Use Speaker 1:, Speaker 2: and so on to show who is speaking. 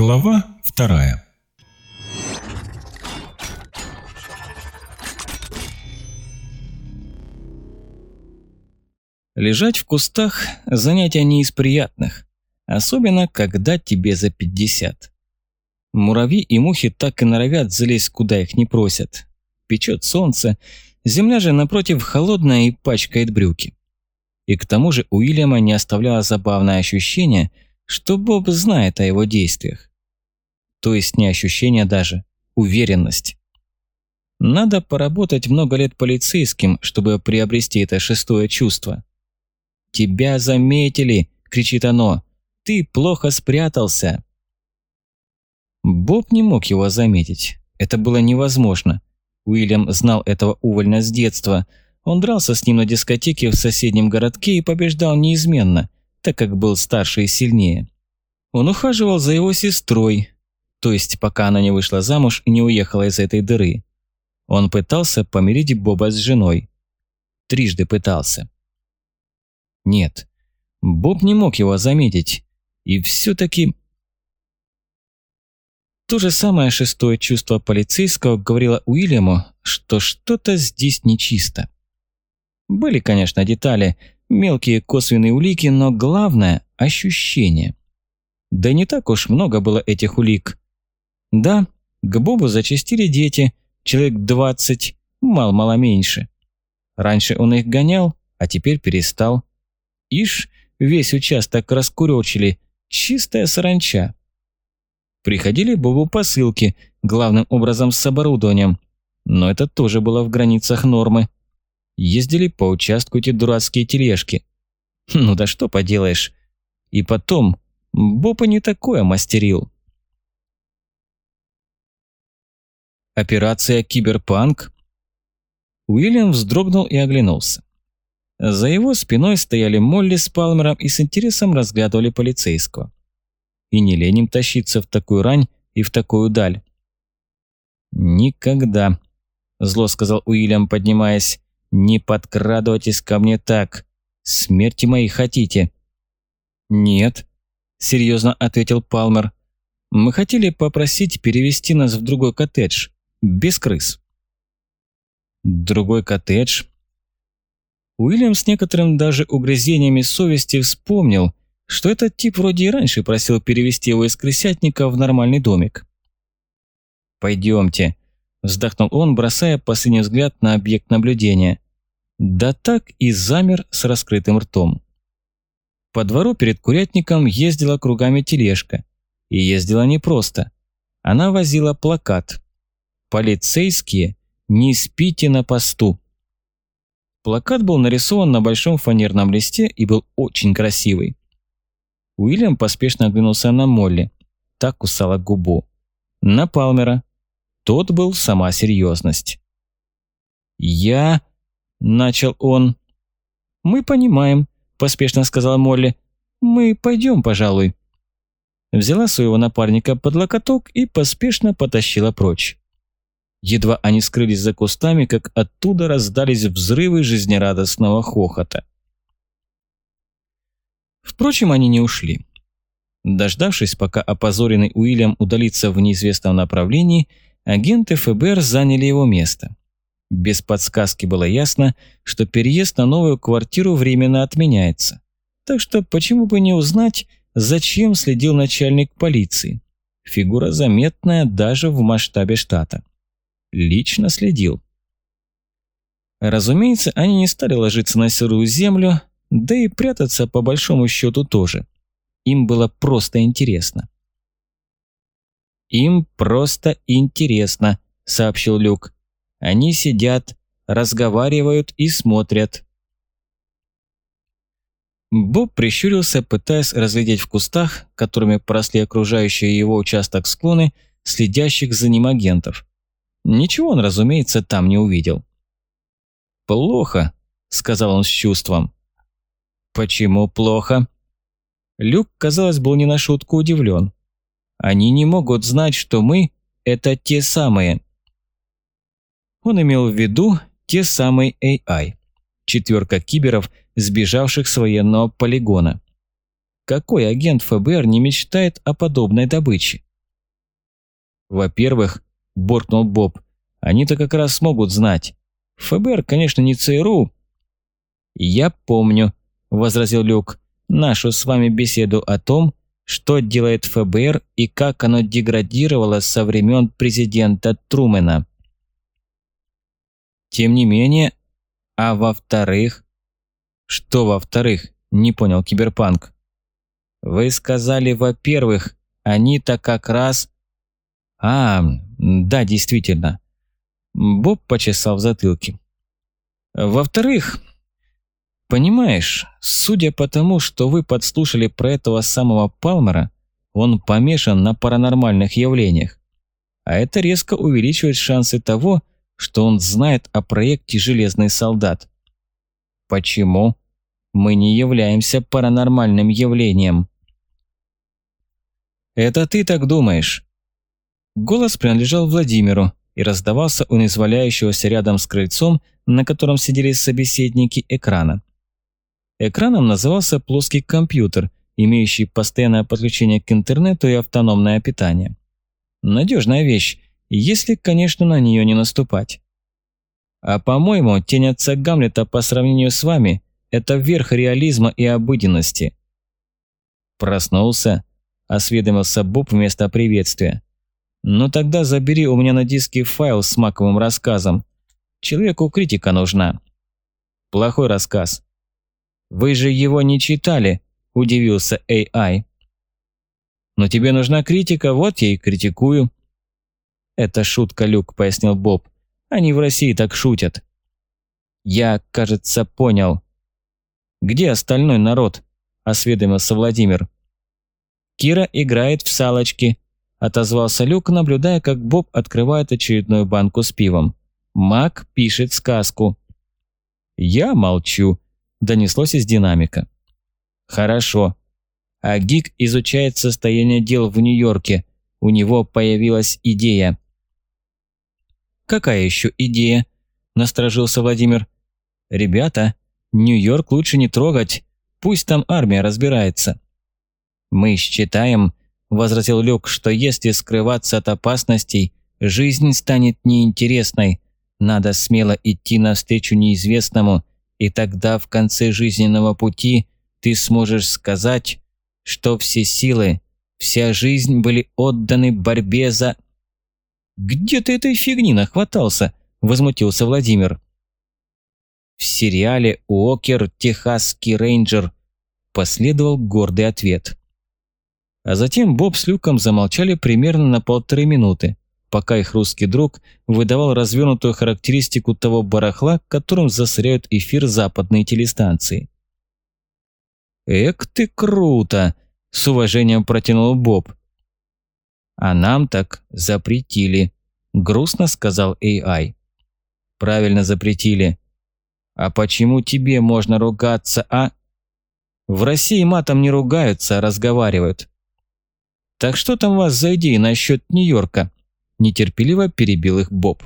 Speaker 1: Глава вторая.
Speaker 2: Лежать в кустах – занятие не из приятных, особенно когда тебе за 50. Муравьи и мухи так и норовят залезть, куда их не просят. Печет солнце, земля же напротив холодная и пачкает брюки. И к тому же Уильяма не оставляло забавное ощущение – что Боб знает о его действиях. То есть не ощущение даже, уверенность. Надо поработать много лет полицейским, чтобы приобрести это шестое чувство. «Тебя заметили!» – кричит оно. «Ты плохо спрятался!» Боб не мог его заметить. Это было невозможно. Уильям знал этого увольня с детства. Он дрался с ним на дискотеке в соседнем городке и побеждал неизменно – так как был старше и сильнее. Он ухаживал за его сестрой, то есть пока она не вышла замуж и не уехала из этой дыры. Он пытался помирить Боба с женой. Трижды пытался. Нет, Боб не мог его заметить. И все-таки... То же самое шестое чувство полицейского говорило Уильяму, что что-то здесь нечисто. Были, конечно, детали, Мелкие косвенные улики, но главное – ощущение. Да не так уж много было этих улик. Да, к Бобу зачастили дети, человек 20, мал-мало меньше. Раньше он их гонял, а теперь перестал. Ишь, весь участок раскурочили, чистая саранча. Приходили Бобу посылки, главным образом с оборудованием, но это тоже было в границах нормы ездили по участку эти дурацкие тележки. Ну да что поделаешь. И потом, Бопа не такое мастерил. Операция «Киберпанк»? Уильям вздрогнул и оглянулся. За его спиной стояли Молли с Палмером и с интересом разглядывали полицейского. И не лень тащиться в такую рань и в такую даль. «Никогда», – зло сказал Уильям, поднимаясь. «Не подкрадывайтесь ко мне так. Смерти моей хотите?» «Нет», – серьезно ответил Палмер. «Мы хотели попросить перевести нас в другой коттедж, без крыс». «Другой коттедж?» Уильям с некоторым даже угрызениями совести вспомнил, что этот тип вроде и раньше просил перевести его из крысятника в нормальный домик. «Пойдемте», Вздохнул он, бросая последний взгляд на объект наблюдения. Да так и замер с раскрытым ртом. По двору перед курятником ездила кругами тележка. И ездила не просто. Она возила плакат. «Полицейские, не спите на посту». Плакат был нарисован на большом фанерном листе и был очень красивый. Уильям поспешно оглянулся на Молли. Так кусала губу. На Палмера. Тот был сама серьезность. «Я...» – начал он. «Мы понимаем», – поспешно сказала Молли. «Мы пойдем, пожалуй». Взяла своего напарника под локоток и поспешно потащила прочь. Едва они скрылись за кустами, как оттуда раздались взрывы жизнерадостного хохота. Впрочем, они не ушли. Дождавшись, пока опозоренный Уильям удалится в неизвестном направлении, агенты ФБР заняли его место. Без подсказки было ясно, что переезд на новую квартиру временно отменяется. Так что почему бы не узнать, зачем следил начальник полиции? Фигура заметная даже в масштабе штата. Лично следил. Разумеется, они не стали ложиться на сырую землю, да и прятаться по большому счету тоже. Им было просто интересно. «Им просто интересно», — сообщил Люк. «Они сидят, разговаривают и смотрят». Боб прищурился, пытаясь разглядеть в кустах, которыми поросли окружающие его участок склоны, следящих за ним агентов. Ничего он, разумеется, там не увидел. «Плохо», — сказал он с чувством. «Почему плохо?» Люк, казалось, был не на шутку удивлен. Они не могут знать, что мы – это те самые. Он имел в виду те самые AI. Четверка киберов, сбежавших с военного полигона. Какой агент ФБР не мечтает о подобной добыче? Во-первых, буркнул Боб, они-то как раз смогут знать. ФБР, конечно, не ЦРУ. Я помню, возразил Люк, нашу с вами беседу о том, что делает ФБР и как оно деградировало со времен президента Трумэна. Тем не менее, а во-вторых... Что во-вторых? Не понял Киберпанк. Вы сказали, во-первых, они-то как раз... А, да, действительно. Боб почесал в затылке. Во-вторых, понимаешь, судя по тому, что вы подслушали про этого самого Палмера, он помешан на паранормальных явлениях. А это резко увеличивает шансы того, что он знает о проекте «Железный солдат». Почему? Мы не являемся паранормальным явлением. Это ты так думаешь. Голос принадлежал Владимиру, и раздавался он из валяющегося рядом с крыльцом, на котором сидели собеседники экрана. Экраном назывался плоский компьютер, имеющий постоянное подключение к интернету и автономное питание. Надежная вещь, если, конечно, на нее не наступать. А по-моему, тень отца Гамлета по сравнению с вами – это верх реализма и обыденности. Проснулся, осведомился Боб вместо приветствия. «Ну тогда забери у меня на диске файл с маковым рассказом. Человеку критика нужна». «Плохой рассказ». «Вы же его не читали», – удивился AI. «Но тебе нужна критика, вот я и критикую». «Это шутка, Люк», – пояснил Боб. «Они в России так шутят». «Я, кажется, понял». «Где остальной народ?» – осведомился Владимир. «Кира играет в салочки», отозвался Люк, наблюдая, как Боб открывает очередную банку с пивом. Мак пишет сказку. «Я молчу», – донеслось из динамика. «Хорошо. А Гик изучает состояние дел в Нью-Йорке. У него появилась идея». «Какая еще идея?» – насторожился Владимир. «Ребята, Нью-Йорк лучше не трогать. Пусть там армия разбирается». «Мы считаем, – возразил Люк, – что если скрываться от опасностей, жизнь станет неинтересной. Надо смело идти навстречу неизвестному, и тогда в конце жизненного пути ты сможешь сказать, что все силы, вся жизнь были отданы борьбе за... «Где ты этой фигни нахватался?» – возмутился Владимир. В сериале «Уокер. Техасский рейнджер» последовал гордый ответ. А затем Боб с Люком замолчали примерно на полторы минуты, пока их русский друг выдавал развернутую характеристику того барахла, которым засоряют эфир западные телестанции. «Эк ты круто!» – с уважением протянул Боб. «А нам так запретили», – грустно сказал AI. «Правильно запретили. А почему тебе можно ругаться, а...» «В России матом не ругаются, а разговаривают. «Так что там у вас за идеи насчет Нью-Йорка?» – нетерпеливо перебил их Боб.